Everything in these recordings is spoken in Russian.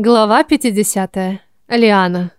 Глава 50. Лиана.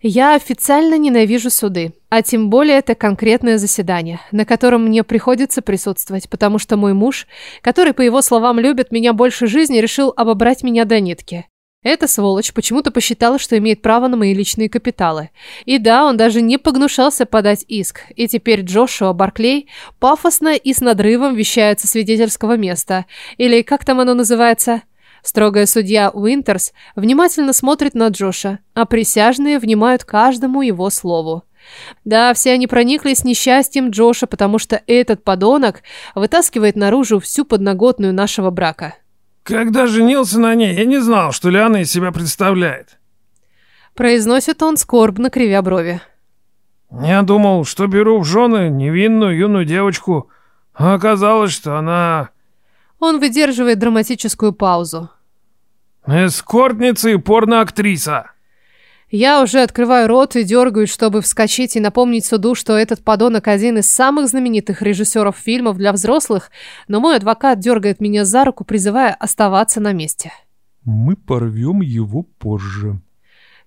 Я официально ненавижу суды, а тем более это конкретное заседание, на котором мне приходится присутствовать, потому что мой муж, который, по его словам, любит меня больше жизни, решил обобрать меня до нитки. Эта сволочь почему-то посчитала, что имеет право на мои личные капиталы. И да, он даже не погнушался подать иск. И теперь Джошуа Барклей пафосно и с надрывом вещает со свидетельского места. Или как там оно называется? Строгая судья Уинтерс внимательно смотрит на Джоша, а присяжные внимают каждому его слову. Да, все они прониклись несчастьем Джоша, потому что этот подонок вытаскивает наружу всю подноготную нашего брака. Когда женился на ней, я не знал, что Лиана из себя представляет. Произносит он, скорбно кривя брови. Я думал, что беру в жены невинную юную девочку, а оказалось, что она... Он выдерживает драматическую паузу. Эскортница и порноактриса. Я уже открываю рот и дергаюсь, чтобы вскочить и напомнить суду, что этот подонок один из самых знаменитых режиссеров фильмов для взрослых, но мой адвокат дергает меня за руку, призывая оставаться на месте. Мы порвем его позже.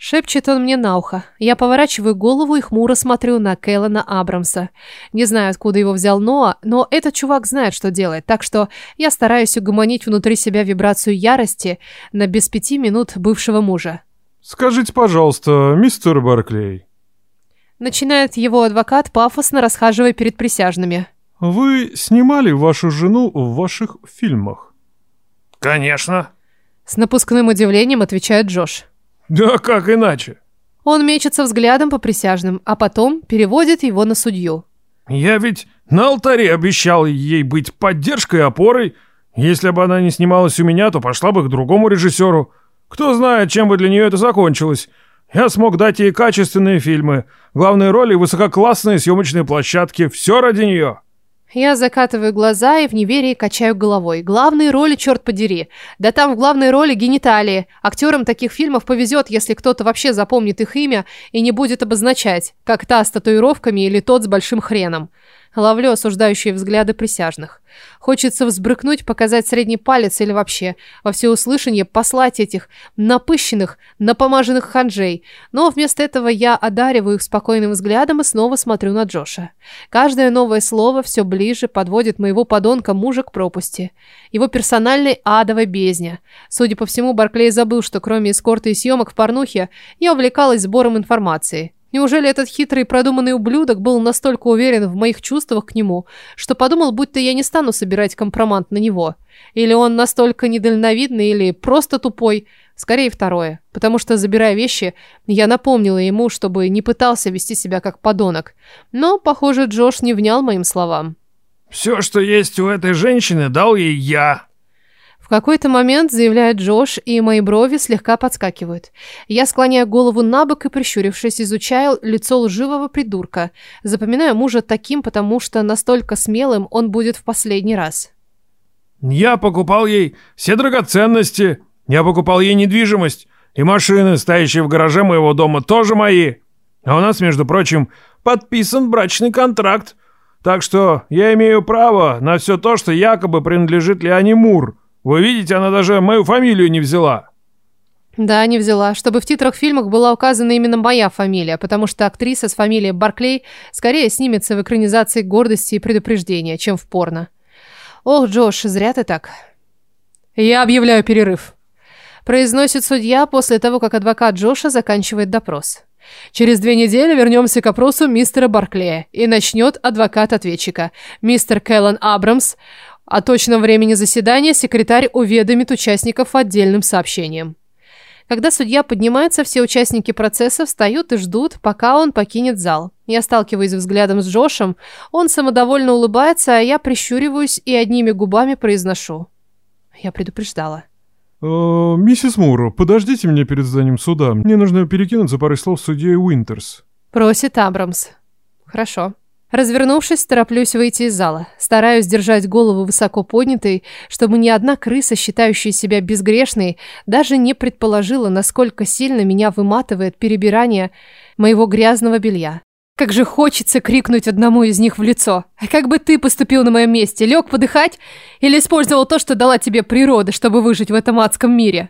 Шепчет он мне на ухо. Я поворачиваю голову и хмуро смотрю на Кэллена Абрамса. Не знаю, откуда его взял Ноа, но этот чувак знает, что делает, так что я стараюсь угомонить внутри себя вибрацию ярости на без пяти минут бывшего мужа. «Скажите, пожалуйста, мистер Барклей». Начинает его адвокат, пафосно расхаживая перед присяжными. «Вы снимали вашу жену в ваших фильмах?» «Конечно». С напускным удивлением отвечает Джош. Да как иначе? Он мечется взглядом по присяжным, а потом переводит его на судью. Я ведь на алтаре обещал ей быть поддержкой и опорой. Если бы она не снималась у меня, то пошла бы к другому режиссеру. Кто знает, чем бы для нее это закончилось. Я смог дать ей качественные фильмы, главные роли и высококлассные съемочные площадки. Все ради нее. Я закатываю глаза и в неверии качаю головой. Главные роли, черт подери. Да там в главной роли гениталии. Актерам таких фильмов повезет, если кто-то вообще запомнит их имя и не будет обозначать, как та с татуировками или тот с большим хреном. Ловлю осуждающие взгляды присяжных. Хочется взбрыкнуть, показать средний палец или вообще во всеуслышание послать этих напыщенных, напомаженных ханжей. Но вместо этого я одариваю их спокойным взглядом и снова смотрю на Джоша. Каждое новое слово все ближе подводит моего подонка мужа к пропасти. Его персональной адовой бездне. Судя по всему, Барклей забыл, что кроме эскорта и съемок в порнухе, я увлекалась сбором информации. Неужели этот хитрый продуманный ублюдок был настолько уверен в моих чувствах к нему, что подумал, будто я не стану собирать компромат на него? Или он настолько недальновидный, или просто тупой? Скорее второе. Потому что, забирая вещи, я напомнила ему, чтобы не пытался вести себя как подонок. Но, похоже, Джош не внял моим словам. «Все, что есть у этой женщины, дал ей я», какой-то момент заявляет Джош, и мои брови слегка подскакивают. Я склоняю голову на бок и, прищурившись, изучаю лицо лживого придурка. Запоминаю мужа таким, потому что настолько смелым он будет в последний раз. «Я покупал ей все драгоценности. Я покупал ей недвижимость. И машины, стоящие в гараже моего дома, тоже мои. А у нас, между прочим, подписан брачный контракт. Так что я имею право на все то, что якобы принадлежит Лиане Мур». Вы видите, она даже мою фамилию не взяла. Да, не взяла. Чтобы в титрах фильмах была указана именно моя фамилия, потому что актриса с фамилией Барклей скорее снимется в экранизации гордости и предупреждения, чем в порно. Ох, Джош, зря ты так. Я объявляю перерыв. Произносит судья после того, как адвокат Джоша заканчивает допрос. Через две недели вернемся к опросу мистера Барклея и начнет адвокат ответчика, мистер Кэллен Абрамс. О точном времени заседания секретарь уведомит участников отдельным сообщением. Когда судья поднимается, все участники процесса встают и ждут, пока он покинет зал. Я сталкиваюсь взглядом с Джошем, он самодовольно улыбается, а я прищуриваюсь и одними губами произношу. Я предупреждала. «Э, «Миссис Мур, подождите меня перед зданием суда. Мне нужно перекинуться парой слов с судьей Уинтерс». Просит Абрамс. «Хорошо». Развернувшись, тороплюсь выйти из зала. Стараюсь держать голову высоко поднятой, чтобы ни одна крыса, считающая себя безгрешной, даже не предположила, насколько сильно меня выматывает перебирание моего грязного белья. Как же хочется крикнуть одному из них в лицо. А как бы ты поступил на моем месте? Лег подыхать? Или использовал то, что дала тебе природа, чтобы выжить в этом адском мире?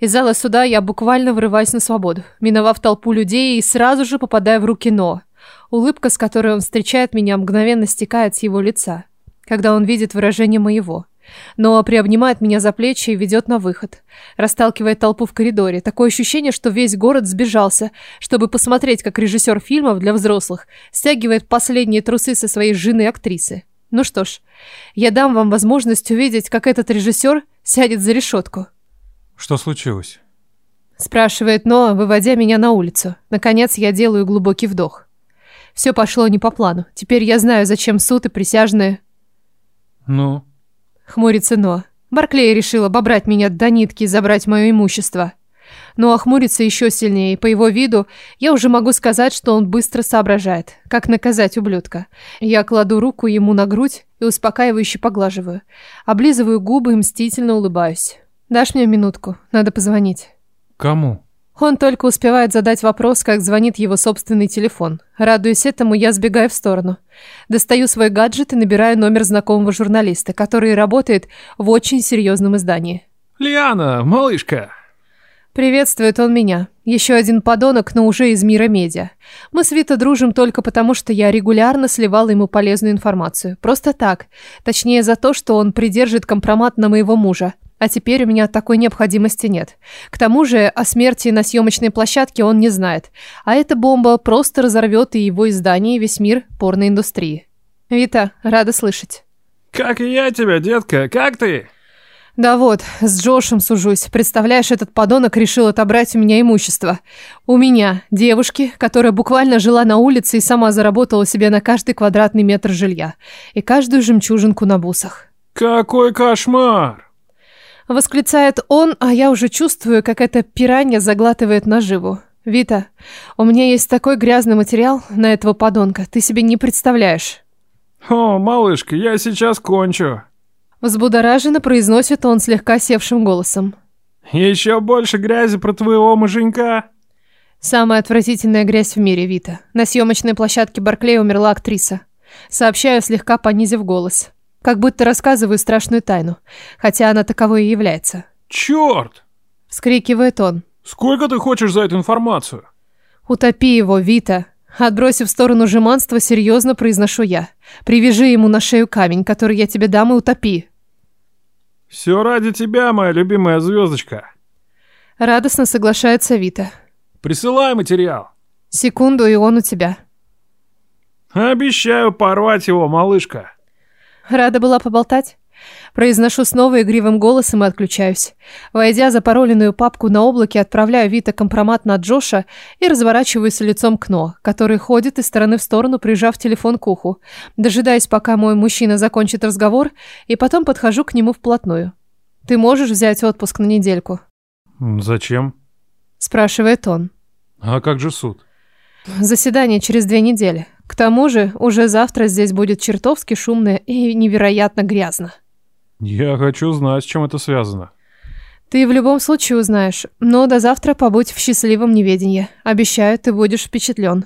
Из зала суда я буквально вырываюсь на свободу, миновав толпу людей и сразу же попадаю в руки Но. Улыбка, с которой он встречает меня, мгновенно стекает с его лица, когда он видит выражение моего. Но приобнимает меня за плечи и ведет на выход. Расталкивает толпу в коридоре. Такое ощущение, что весь город сбежался, чтобы посмотреть, как режиссер фильмов для взрослых стягивает последние трусы со своей жены-актрисы. Ну что ж, я дам вам возможность увидеть, как этот режиссер сядет за решетку. Что случилось? Спрашивает Ноа, выводя меня на улицу. Наконец я делаю глубокий вдох. Все пошло не по плану. Теперь я знаю, зачем суд и присяжные. Ну? Хмурится Ноа. Барклей решил обобрать меня до нитки и забрать мое имущество. Но хмурится еще сильнее, и по его виду я уже могу сказать, что он быстро соображает, как наказать ублюдка. Я кладу руку ему на грудь и успокаивающе поглаживаю. Облизываю губы и мстительно улыбаюсь. «Дашь мне минутку? Надо позвонить». Кому? Он только успевает задать вопрос, как звонит его собственный телефон. Радуясь этому, я сбегаю в сторону. Достаю свой гаджет и набираю номер знакомого журналиста, который работает в очень серьезном издании. «Лиана, малышка!» Приветствует он меня. Еще один подонок, но уже из мира медиа. Мы с Вито дружим только потому, что я регулярно сливала ему полезную информацию. Просто так. Точнее, за то, что он придержит компромат на моего мужа. А теперь у меня такой необходимости нет. К тому же о смерти на съемочной площадке он не знает. А эта бомба просто разорвет и его издание, и весь мир порноиндустрии. Вита, рада слышать. «Как и я тебя, детка, как ты?» Да вот, с Джошем сужусь. Представляешь, этот подонок решил отобрать у меня имущество. У меня, девушки, которая буквально жила на улице и сама заработала себе на каждый квадратный метр жилья. И каждую жемчужинку на бусах. «Какой кошмар!» Восклицает он, а я уже чувствую, как эта пиранья заглатывает наживу. Вита, у меня есть такой грязный материал на этого подонка, ты себе не представляешь. «О, малышка, я сейчас кончу». Взбудораженно произносит он слегка севшим голосом. «Еще больше грязи про твоего муженька». Самая отвратительная грязь в мире, Вита. На съемочной площадке Барклей умерла актриса. Сообщаю, слегка понизив голос. Как будто рассказываю страшную тайну, хотя она таковой и является. «Черт! Вскрикивает он. Сколько ты хочешь за эту информацию?» Утопи его, Вита. Отбросив в сторону жеманства, серьезно произношу я. Привяжи ему на шею камень, который я тебе дам, и утопи. «Все ради тебя, моя любимая звездочка. Радостно соглашается Вита. Присылай материал. Секунду, и он у тебя. Обещаю порвать его, малышка». Рада была поболтать. Произношу снова игривым голосом и отключаюсь. Войдя за пароленную папку на облаке, отправляю Вита компромат на Джоша и разворачиваюсь лицом к Но, который ходит из стороны в сторону, прижав телефон к уху. Дожидаюсь, пока мой мужчина закончит разговор, и потом подхожу к нему вплотную. «Ты можешь взять отпуск на недельку?» Зачем? Спрашивает он. А как же суд? Заседание через две недели. К тому же, уже завтра здесь будет чертовски шумно и невероятно грязно. Я хочу знать, с чем это связано. Ты в любом случае узнаешь, но до завтра побудь в счастливом неведении. Обещаю, ты будешь впечатлен.